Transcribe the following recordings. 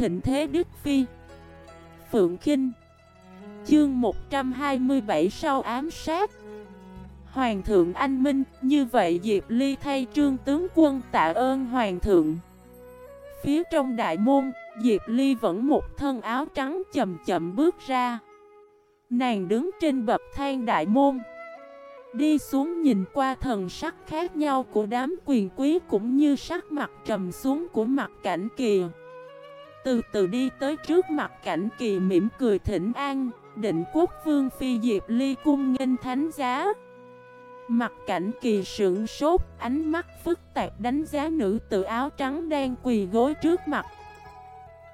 thịnh thế Đức Phi. Phượng Kinh. Chương 127 sau ám sát. Hoàng thượng anh minh, Như vậy Diệp Ly thay trương tướng quân tạ ơn Hoàng thượng. Phía trong đại môn, Diệp Ly vẫn một thân áo trắng chậm chậm bước ra. Nàng đứng trên bậc thang đại môn. Đi xuống nhìn qua thần sắc khác nhau của đám quyền quý cũng như sắc mặt trầm xuống của mặt cảnh kìa. Từ từ đi tới trước mặt cảnh kỳ mỉm cười thỉnh an, Định quốc vương phi diệp ly cung nghênh thánh giá. Mặt cảnh kỳ sững sốt, Ánh mắt phức tạp đánh giá nữ tự áo trắng đang quỳ gối trước mặt.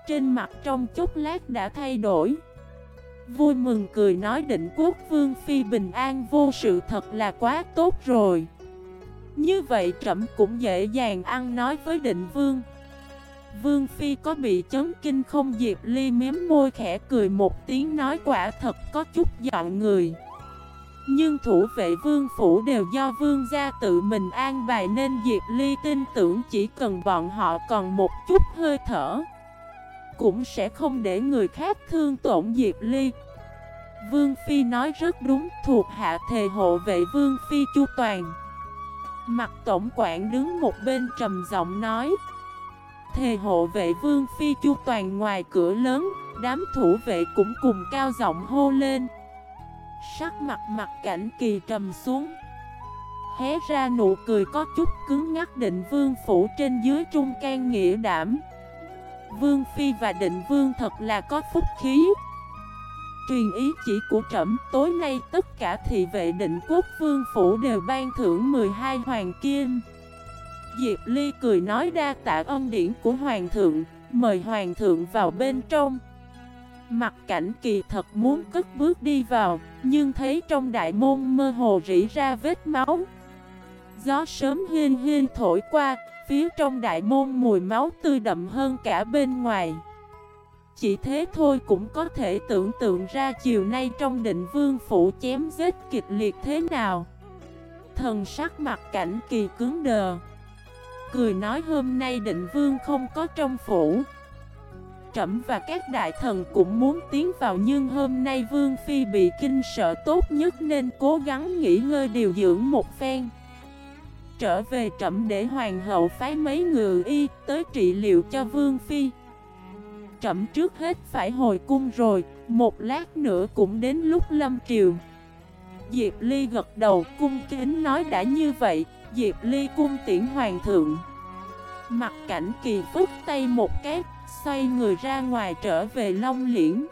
Trên mặt trong chốc lát đã thay đổi. Vui mừng cười nói định quốc vương phi bình an vô sự thật là quá tốt rồi. Như vậy trẫm cũng dễ dàng ăn nói với định vương. Vương phi có bị chấn kinh không? Diệp Ly miếm môi khẽ cười một tiếng nói quả thật có chút dọn người. Nhưng thủ vệ vương phủ đều do vương gia tự mình an bài nên Diệp Ly tin tưởng chỉ cần bọn họ còn một chút hơi thở, cũng sẽ không để người khác thương tổn Diệp Ly. Vương Phi nói rất đúng, thuộc hạ thề hộ vệ Vương Phi chu toàn. Mặt tổng quản đứng một bên trầm giọng nói Thề hộ vệ Vương Phi chu toàn ngoài cửa lớn, Đám thủ vệ cũng cùng cao giọng hô lên. Sắc mặt mặt cảnh kỳ trầm xuống. Hé ra nụ cười có chút cứng ngắt định vương phủ trên dưới trung can nghĩa đảm. Vương Phi và định vương thật là có phúc khí. Truyền ý chỉ của trẫm, tối nay tất cả thị vệ định quốc vương phủ đều ban thưởng 12 hoàng kim. Diệp Ly cười nói đa tạ ân điển của hoàng thượng, Mời hoàng thượng vào bên trong. Mặt cảnh kỳ thật muốn cất bước đi vào, Nhưng thấy trong đại môn mơ hồ rỉ ra vết máu. Gió sớm hiên hiên thổi qua, Phía trong đại môn mùi máu tươi đậm hơn cả bên ngoài. Chỉ thế thôi cũng có thể tưởng tượng ra chiều nay trong định vương phủ chém giết kịch liệt thế nào. Thần sắc mặt cảnh kỳ cứng đờ. Cười nói hôm nay định vương không có trong phủ. Trẩm và các đại thần cũng muốn tiến vào Nhưng hôm nay vương phi bị kinh sợ tốt nhất Nên cố gắng nghỉ ngơi điều dưỡng một phen. Trở về trẩm để hoàng hậu phái mấy người y tới trị liệu cho vương phi. Trẩm trước hết phải hồi cung rồi, một lát nữa cũng đến lúc lâm triều. Diệp Ly gật đầu cung kính nói đã như vậy, Diệp Ly cung tiễn hoàng thượng. Mặt cảnh kỳ phức tay một cái, xoay người ra ngoài trở về Long Liễn.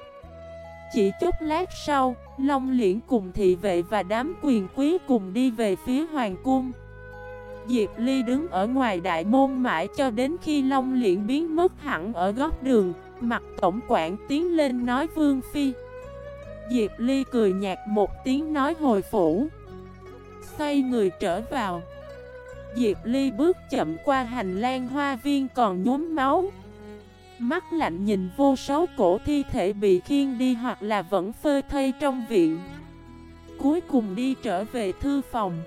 Chỉ chút lát sau, Long Liễn cùng thị vệ và đám quyền quý cùng đi về phía hoàng cung. Diệp Ly đứng ở ngoài đại môn mãi cho đến khi Long Liễn biến mất hẳn ở góc đường Mặt tổng quản tiến lên nói Vương Phi. Diệp Ly cười nhạt một tiếng nói hồi phủ. Xoay người trở vào. Diệp Ly bước chậm qua hành lang hoa viên còn nhốm máu. Mắt lạnh nhìn vô số cổ thi thể bị khiên đi hoặc là vẫn phơi thây trong viện. Cuối cùng đi trở về thư phòng.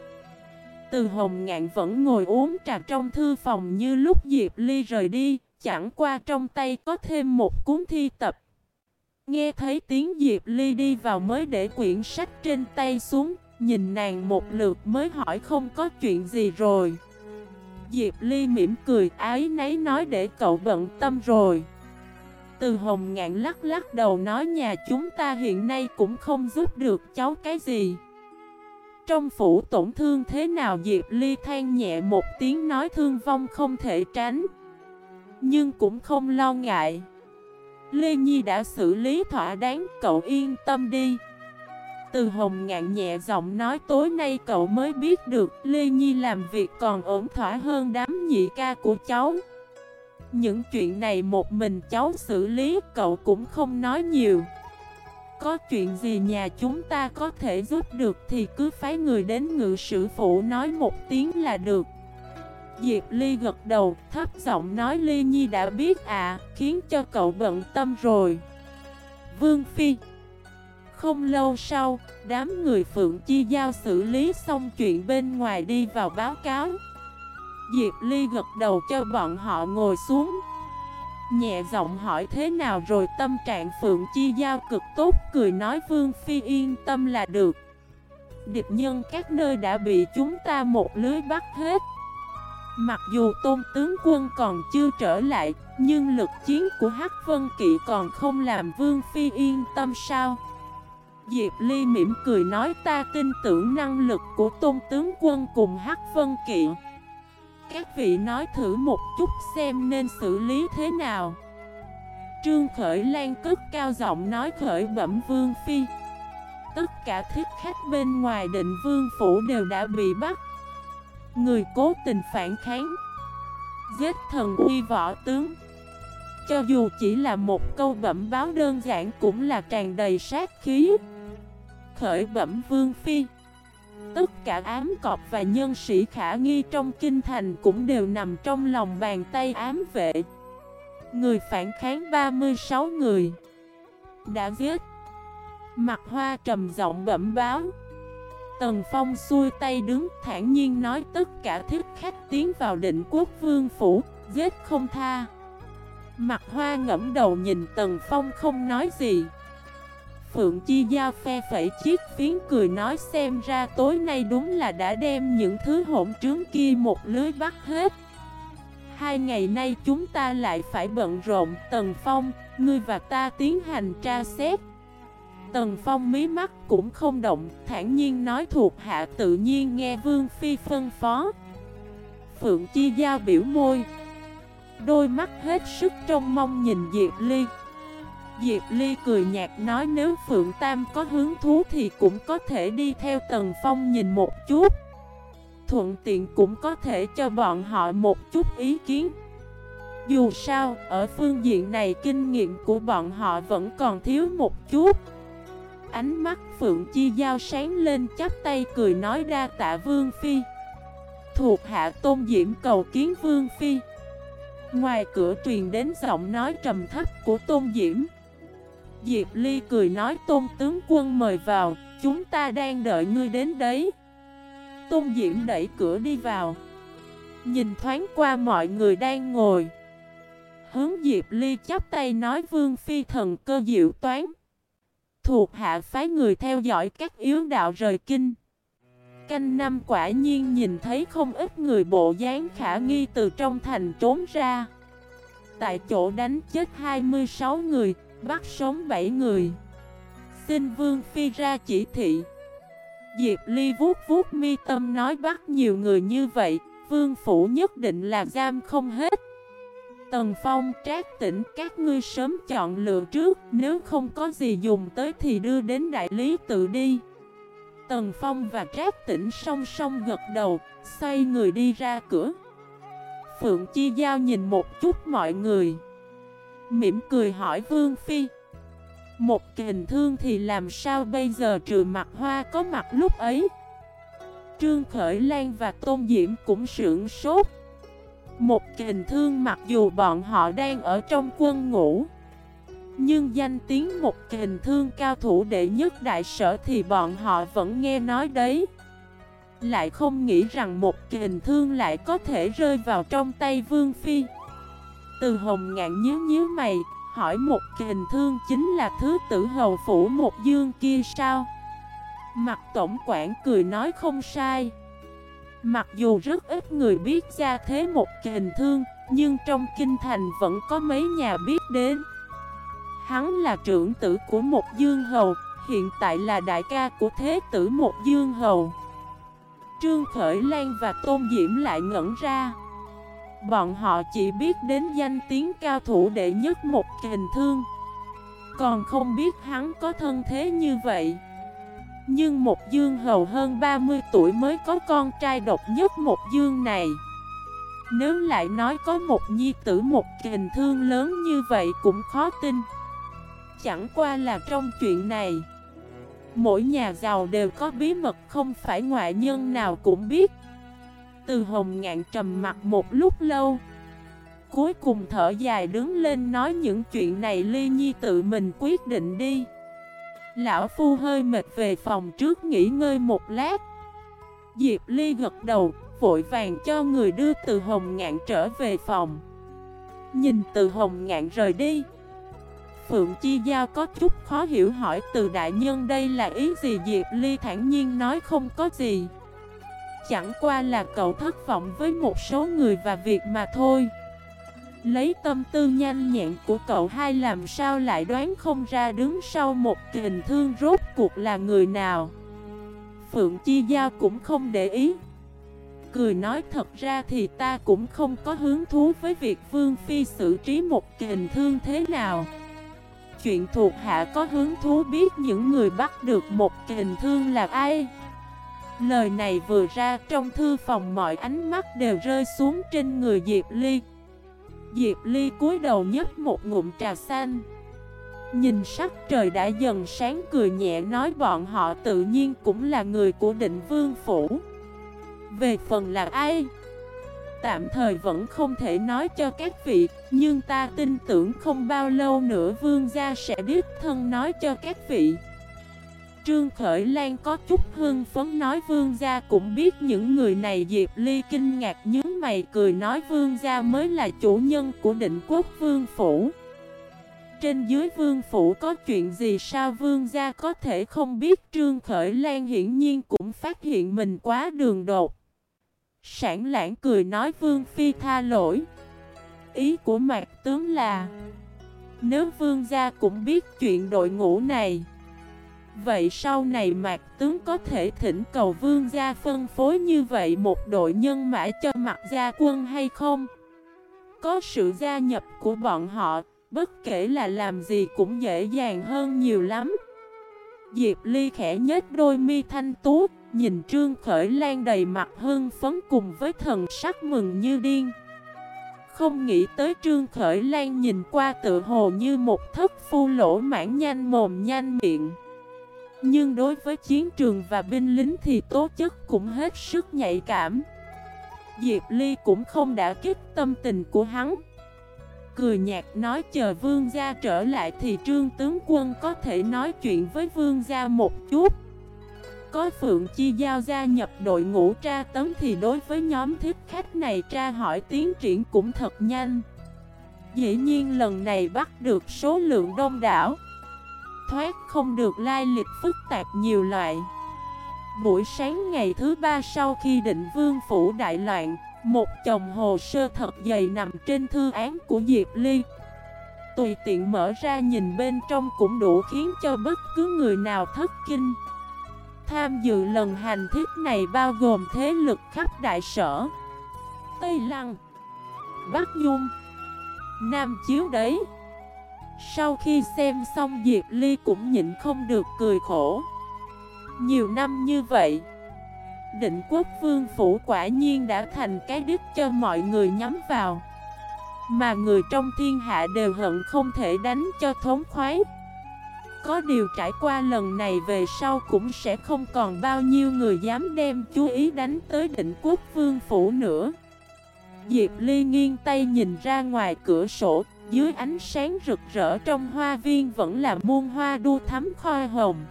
Từ hồng ngạn vẫn ngồi uống trà trong thư phòng như lúc Diệp Ly rời đi, chẳng qua trong tay có thêm một cuốn thi tập. Nghe thấy tiếng Diệp Ly đi vào mới để quyển sách trên tay xuống, nhìn nàng một lượt mới hỏi không có chuyện gì rồi. Diệp Ly mỉm cười, ái nấy nói để cậu bận tâm rồi. Từ hồng ngạn lắc lắc đầu nói nhà chúng ta hiện nay cũng không giúp được cháu cái gì. Trong phủ tổn thương thế nào Diệp Ly than nhẹ một tiếng nói thương vong không thể tránh Nhưng cũng không lo ngại Lê Nhi đã xử lý thỏa đáng, cậu yên tâm đi từ hồng ngạn nhẹ giọng nói tối nay cậu mới biết được Lê Nhi làm việc còn ổn thỏa hơn đám nhị ca của cháu. Những chuyện này một mình cháu xử lý cậu cũng không nói nhiều. Có chuyện gì nhà chúng ta có thể giúp được thì cứ phái người đến ngự sử phụ nói một tiếng là được. Diệp Ly gật đầu, thấp giọng nói Ly Nhi đã biết à, khiến cho cậu bận tâm rồi. Vương Phi không lâu sau, đám người Phượng Chi Giao xử lý xong chuyện bên ngoài đi vào báo cáo. Diệp Ly gật đầu cho bọn họ ngồi xuống. Nhẹ giọng hỏi thế nào rồi tâm trạng Phượng Chi Giao cực tốt cười nói Vương Phi yên tâm là được. Địch nhân các nơi đã bị chúng ta một lưới bắt hết. Mặc dù tôn tướng quân còn chưa trở lại Nhưng lực chiến của Hắc Vân Kỵ còn không làm Vương Phi yên tâm sao? Diệp Ly mỉm cười nói ta tin tưởng năng lực của tôn tướng quân cùng Hắc Vân Kỵ. Các vị nói thử một chút xem nên xử lý thế nào. Trương Khởi Lan cất cao giọng nói khởi bẩm Vương Phi. Tất cả thiết khách bên ngoài định Vương Phủ đều đã bị bắt. Người cố tình phản kháng, Giết thần uy võ tướng. Cho dù chỉ là một câu bẩm báo đơn giản cũng là tràn đầy sát khí. Khởi bẩm Vương Phi. Tất cả ám cọp và nhân sĩ khả nghi trong kinh thành cũng đều nằm trong lòng bàn tay ám vệ. Người phản kháng 36 người. Đã giết. Mặt hoa trầm giọng bẩm báo. Tần Phong xuôi tay đứng, thản nhiên nói tất cả thiết khách tiến vào định quốc vương phủ, Giết không tha. Mặt hoa ngẫm đầu nhìn Tần Phong không nói gì. Phượng Chi Giao phe phẩy chiếc phiến cười nói xem ra tối nay đúng là đã đem những thứ hỗn trướng kia một lưới bắt hết. Hai ngày nay chúng ta lại phải bận rộn Tần Phong, ngươi và ta tiến hành tra xét. Tần Phong mí mắt cũng không động thản nhiên nói thuộc hạ tự nhiên nghe Vương Phi phân phó. Phượng Chi Giao biểu môi Đôi mắt hết sức trông mong nhìn Diệp Ly. Diệp Ly cười nhạt nói nếu Phượng Tam có hứng thú thì cũng có thể đi theo Tần Phong nhìn một chút. Thuận tiện cũng có thể cho bọn họ một chút ý kiến. Dù sao, ở phương diện này kinh nghiệm của bọn họ vẫn còn thiếu một chút. Ánh mắt Phượng Chi Giao sáng lên chắp tay cười nói ra tạ Vương Phi. Thuộc hạ tôn diễm cầu kiến Vương Phi. Ngoài cửa truyền đến giọng nói trầm thấp của tôn diễm. Diệp Ly cười nói tôn tướng quân mời vào Chúng ta đang đợi ngươi đến đấy. Tôn Diễm đẩy cửa đi vào. Nhìn thoáng qua mọi người đang ngồi. Hướng Diệp Ly chắp tay nói Vương Phi thần cơ diệu toán. Thuộc hạ phái người theo dõi các yếu đạo rời kinh. Canh năm quả nhiên nhìn thấy không ít người bộ dáng khả nghi từ trong thành trốn ra. Tại chỗ đánh chết 26 người, bắt sống 7 người Xin Vương Phi ra chỉ thị Diệp Ly vuốt vuốt mi tâm nói bắt nhiều người như vậy, vương phủ nhất định là giam không hết. Tần Phong trác tỉnh các ngươi sớm chọn lựa trước, nếu không có gì dùng tới thì đưa đến đại lý tự đi. Tần Phong và trác tỉnh song song gật đầu, xoay người đi ra cửa. Phượng Chi Giao nhìn một chút mọi người. Mỉm cười hỏi Vương Phi. Một kình thương thì làm sao bây giờ trừ mặt hoa có mặt lúc ấy? Trương Khởi Lan và Tôn Diễm cũng sưởng sốt. Một kình thương mặc dù bọn họ đang ở trong quân ngũ, Nhưng danh tiếng một kình thương cao thủ đệ nhất đại sở thì bọn họ vẫn nghe nói đấy. Lại không nghĩ rằng một kình thương lại có thể rơi vào trong tay Vương Phi. Từ hồng ngạn nhíu nhíu mày hỏi một kình thương chính là thứ tử hầu phủ một dương kia sao? Mặt tổng quản cười nói không sai. Mặc dù rất ít người biết ra thế một kình thương, nhưng trong kinh thành vẫn có mấy nhà biết đến. Hắn là trưởng tử của một dương hầu, hiện tại là đại ca của thế tử một dương hầu. Trương Khởi Lan và Tôn Diễm lại ngẩn ra. Bọn họ chỉ biết đến danh tiếng cao thủ đệ nhất một kình thương. Còn không biết hắn có thân thế như vậy. Nhưng một dương hầu hơn 30 tuổi mới có con trai độc nhất một dương này. Nếu lại nói có một nhi tử một kình thương lớn như vậy cũng khó tin. Chẳng qua là trong chuyện này, Mỗi nhà giàu đều có bí mật không phải ngoại nhân nào cũng biết từ hồng ngạn trầm mặt một lúc lâu. Cuối cùng thở dài đứng lên nói những chuyện này Ly Nhi tự mình quyết định đi. Lão Phu hơi mệt về phòng trước nghỉ ngơi một lát. Diệp Ly gật đầu, vội vàng cho người đưa từ hồng ngạn trở về phòng. Nhìn từ hồng ngạn rời đi. Phượng Chi Giao có chút khó hiểu hỏi từ đại nhân đây là ý gì? Diệp Ly thản nhiên nói không có gì. Chẳng qua là cậu thất vọng với một số người và việc mà thôi. Lấy tâm tư nhanh nhẹn của cậu hai làm sao lại đoán không ra đứng sau một kình thương rốt cuộc là người nào. Phượng Chi Giao cũng không để ý. Cười nói thật ra thì ta cũng không có hứng thú với việc Vương Phi xử trí một kình thương thế nào. Chuyện thuộc hạ có hứng thú biết những người bắt được một kình thương là ai? Lời này vừa ra, trong thư phòng mọi ánh mắt đều rơi xuống trên người Diệp Ly. Diệp Ly cúi đầu nhấp một ngụm trà xanh. Nhìn sắc trời đã dần sáng cười nhẹ, nói bọn họ tự nhiên cũng là người của định vương phủ. Về phần là ai? Tạm thời vẫn không thể nói cho các vị, Nhưng ta tin tưởng không bao lâu nữa vương gia sẽ đích thân nói cho các vị. Trương Khởi Lan có chút hưng phấn nói, vương gia cũng biết những người này Diệp Ly kinh ngạc nhớ mày cười nói, vương gia mới là chủ nhân của định quốc vương phủ. Trên dưới vương phủ có chuyện gì sao? Vương gia có thể không biết. Trương Khởi Lan hiển nhiên cũng phát hiện mình quá đường đột. Sản lãng cười nói, vương phi tha lỗi. Ý của mạc tướng là, Nếu vương gia cũng biết chuyện đội ngũ này Vậy sau này Mạc Tướng có thể thỉnh cầu vương gia phân phối như vậy một đội nhân mã cho mặt gia quân hay không? Có sự gia nhập của bọn họ, bất kể là làm gì cũng dễ dàng hơn nhiều lắm. Diệp Ly khẽ nhếch đôi mi thanh tú, nhìn Trương Khởi Lan đầy mặt hưng phấn cùng với thần sắc mừng như điên. Không nghĩ tới Trương Khởi Lan nhìn qua tự hồ như một thất phu lỗ mãn nhanh mồm nhanh miệng. Nhưng đối với chiến trường và binh lính thì tố chất cũng hết sức nhạy cảm. Diệp Ly cũng không đã kích tâm tình của hắn. Cười nhạt nói chờ vương gia trở lại thì trương tướng quân có thể nói chuyện với vương gia một chút. Có Phượng Chi Giao gia nhập đội ngũ tra tấn thì đối với nhóm thích khách này tra hỏi tiến triển cũng thật nhanh. Dĩ nhiên lần này bắt được số lượng đông đảo thoát không được lai lịch phức tạp nhiều loại. Buổi sáng ngày thứ ba sau khi định vương phủ đại loạn, Một chồng hồ sơ thật dày nằm trên thư án của Diệp Ly. Tùy tiện mở ra nhìn bên trong cũng đủ khiến cho bất cứ người nào thất kinh. Tham dự lần hành thiết này bao gồm thế lực khắp đại sở. Tây Lăng, Bắc Nhung, Nam Chiếu đấy sau khi xem xong Diệp Ly cũng nhịn không được cười khổ. Nhiều năm như vậy, Định quốc vương phủ quả nhiên đã thành cái đích cho mọi người nhắm vào. Mà người trong thiên hạ đều hận không thể đánh cho thống khoái. Có điều trải qua lần này về sau cũng sẽ không còn bao nhiêu người dám đem chú ý đánh tới định quốc vương phủ nữa. Diệp Ly nghiêng tay nhìn ra ngoài cửa sổ dưới ánh sáng rực rỡ trong hoa viên vẫn là muôn hoa đua thắm khoa hồng.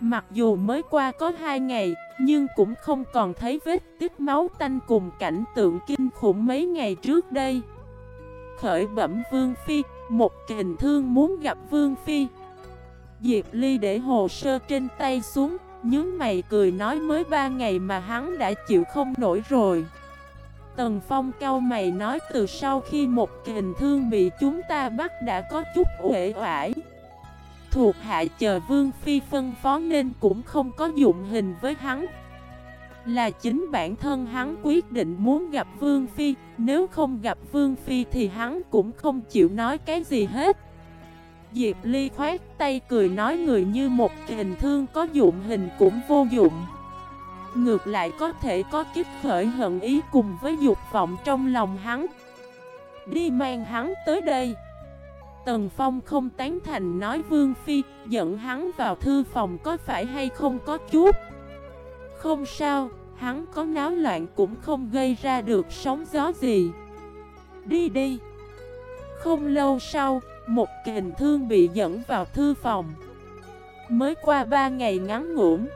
Mặc dù mới qua có hai ngày, Nhưng cũng không còn thấy vết tích máu tanh cùng cảnh tượng kinh khủng mấy ngày trước đây. Khởi bẩm Vương Phi, Một kình thương muốn gặp Vương Phi. Diệp Ly để hồ sơ trên tay xuống Nhớ mày cười nói mới ba ngày mà hắn đã chịu không nổi rồi. Tần Phong cao mày nói từ sau khi một kình thương bị chúng ta bắt đã có chút uể oải. Thuộc hạ chờ Vương Phi phân phó nên cũng không có dụng hình với hắn. Là chính bản thân hắn quyết định muốn gặp Vương Phi, Nếu không gặp Vương Phi thì hắn cũng không chịu nói cái gì hết. Diệp Ly khoát tay cười nói người như một kình thương có dụng hình cũng vô dụng. Ngược lại có thể có kích khởi hận ý cùng với dục vọng trong lòng hắn. Đi mang hắn tới đây. Tần Phong không tán thành nói Vương Phi, Dẫn hắn vào thư phòng có phải hay không có chút? Không sao, Hắn có náo loạn cũng không gây ra được sóng gió gì. Đi đi. Không lâu sau, Một kình thương bị dẫn vào thư phòng. Mới qua ba ngày ngắn ngủn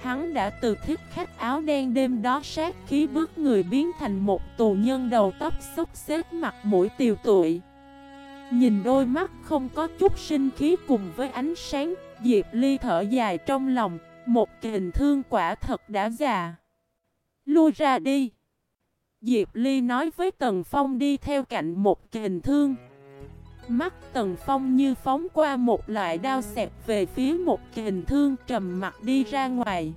Hắn đã từ thích khách áo đen đêm đó sát khí bước người biến thành một tù nhân đầu tóc xốc xếp mặt mũi tiều tụi. Nhìn đôi mắt không có chút sinh khí cùng với ánh sáng, Diệp Ly thở dài trong lòng, một kình thương quả thật đã già. Lui ra đi. Diệp Ly nói với Tần Phong đi theo cạnh một kình thương. Mắt Tần Phong như phóng qua một loại đao xẹp về phía một hình thương trầm mặt đi ra ngoài.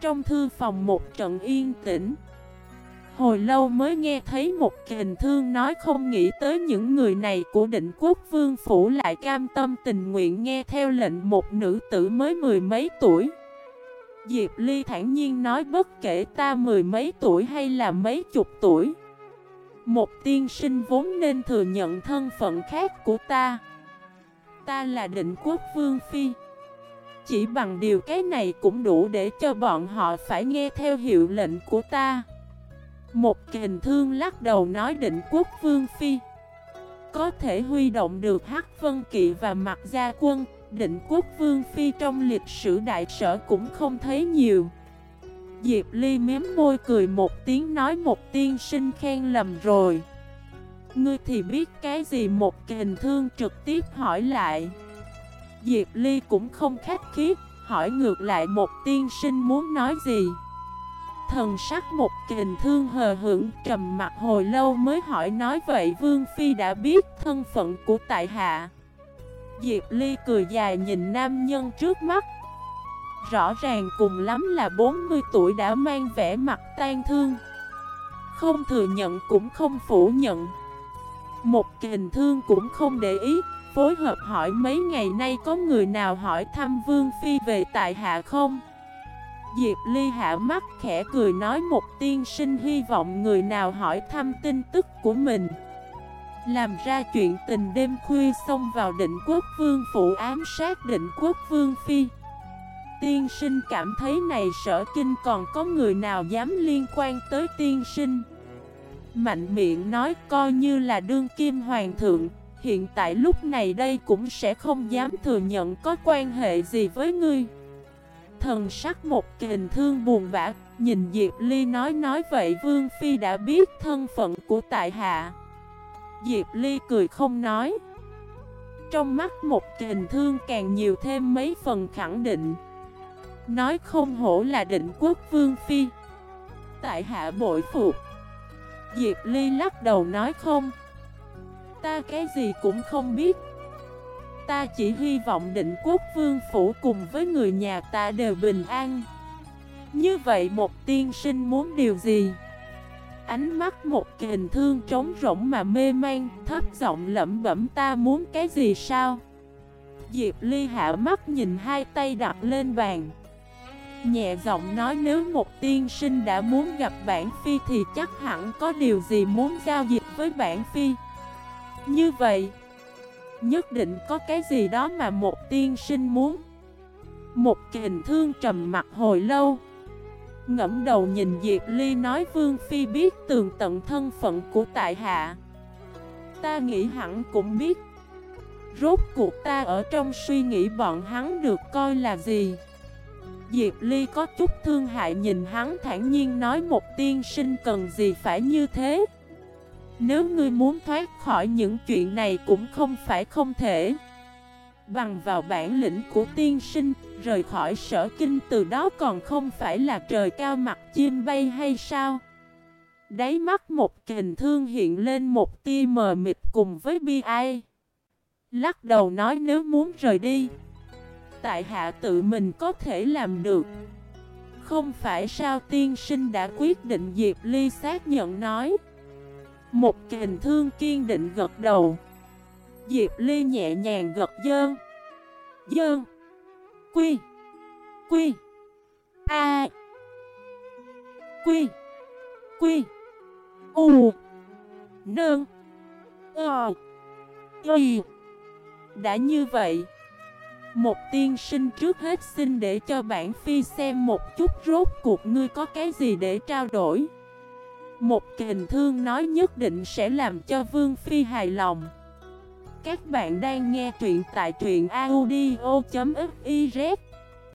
Trong thư phòng một trận yên tĩnh. Hồi lâu mới nghe thấy một hình thương nói không nghĩ tới những người này của định quốc vương phủ lại cam tâm tình nguyện nghe theo lệnh một nữ tử mới mười mấy tuổi. Diệp Ly thản nhiên nói bất kể ta mười mấy tuổi hay là mấy chục tuổi. Một tiên sinh vốn nên thừa nhận thân phận khác của ta. Ta là định quốc vương phi. Chỉ bằng điều cái này cũng đủ để cho bọn họ phải nghe theo hiệu lệnh của ta. Một kình thương lắc đầu nói định quốc vương phi Có thể huy động được Hắc Vân Kỵ và mặt gia quân, Định quốc vương phi trong lịch sử đại sở cũng không thấy nhiều Diệp Ly mém môi cười một tiếng nói một tiên sinh khen lầm rồi. Ngươi thì biết cái gì một kình thương trực tiếp hỏi lại. Diệp Ly cũng không khách khí, Hỏi ngược lại một tiên sinh muốn nói gì. Thần sắc một kình thương hờ hững trầm mặt hồi lâu mới hỏi nói vậy Vương Phi đã biết thân phận của tại hạ. Diệp Ly cười dài nhìn nam nhân trước mắt Rõ ràng cùng lắm là 40 tuổi đã mang vẻ mặt tan thương. Không thừa nhận cũng không phủ nhận. Một kình thương cũng không để ý, Phối hợp hỏi mấy ngày nay có người nào hỏi thăm Vương Phi về tại hạ không? Diệp Ly hạ mắt khẽ cười nói một tiên sinh hy vọng người nào hỏi thăm tin tức của mình. Làm ra chuyện tình đêm khuya xông vào định quốc vương phụ ám sát định quốc vương phi. Tiên sinh cảm thấy này sở kinh còn có người nào dám liên quan tới tiên sinh Mạnh miệng nói coi như là đương kim hoàng thượng Hiện tại lúc này đây cũng sẽ không dám thừa nhận có quan hệ gì với ngươi Thần sắc một kình thương buồn bã, nhìn Diệp Ly nói nói vậy Vương Phi đã biết thân phận của tại hạ. Diệp Ly cười không nói. Trong mắt một kình thương càng nhiều thêm mấy phần khẳng định. Nói không hổ là định quốc Vương Phi. Tại hạ bội phục. Diệp Ly lắc đầu nói không. Ta cái gì cũng không biết. Ta chỉ hy vọng định quốc vương phủ cùng với người nhà ta đều bình an Như vậy một tiên sinh muốn điều gì? Ánh mắt một kình thương trống rỗng mà mê man, Thấp giọng lẩm bẩm ta muốn cái gì sao? Diệp Ly hạ mắt nhìn hai tay đặt lên bàn Nhẹ giọng nói nếu một tiên sinh đã muốn gặp bản phi thì chắc hẳn có điều gì muốn giao dịch với bản phi. Như vậy, Nhất định có cái gì đó mà một tiên sinh muốn. Một kình thương trầm mặt hồi lâu, Ngẫm đầu nhìn Diệp Ly nói, Vương Phi biết tường tận thân phận của tại hạ. Ta nghĩ hẳn cũng biết. Rốt cuộc ta ở trong suy nghĩ bọn hắn được coi là gì? Diệp Ly có chút thương hại nhìn hắn thản nhiên nói một tiên sinh cần gì phải như thế. Nếu ngươi muốn thoát khỏi những chuyện này cũng không phải không thể. Bằng vào bản lĩnh của tiên sinh, Rời khỏi sở kinh từ đó còn không phải là trời cao mặt chim bay hay sao? Đáy mắt một kình thương hiện lên một tia mờ mịt cùng với bi ai. Lắc đầu nói nếu muốn rời đi Tại hạ tự mình có thể làm được. Không phải sao tiên sinh đã quyết định Diệp Ly xác nhận nói. Một kình thương kiên định gật đầu. Diệp Ly nhẹ nhàng gật dơn. Dơn. Quy. Quy. A. Quy. Quy. U. Nơn. Ờ. Y. Đã như vậy một tiên sinh trước hết xin để cho bản phi xem một chút rốt cuộc ngươi có cái gì để trao đổi. Một kình thương nói nhất định sẽ làm cho Vương Phi hài lòng. Các bạn đang nghe truyện tại truyện audio.fif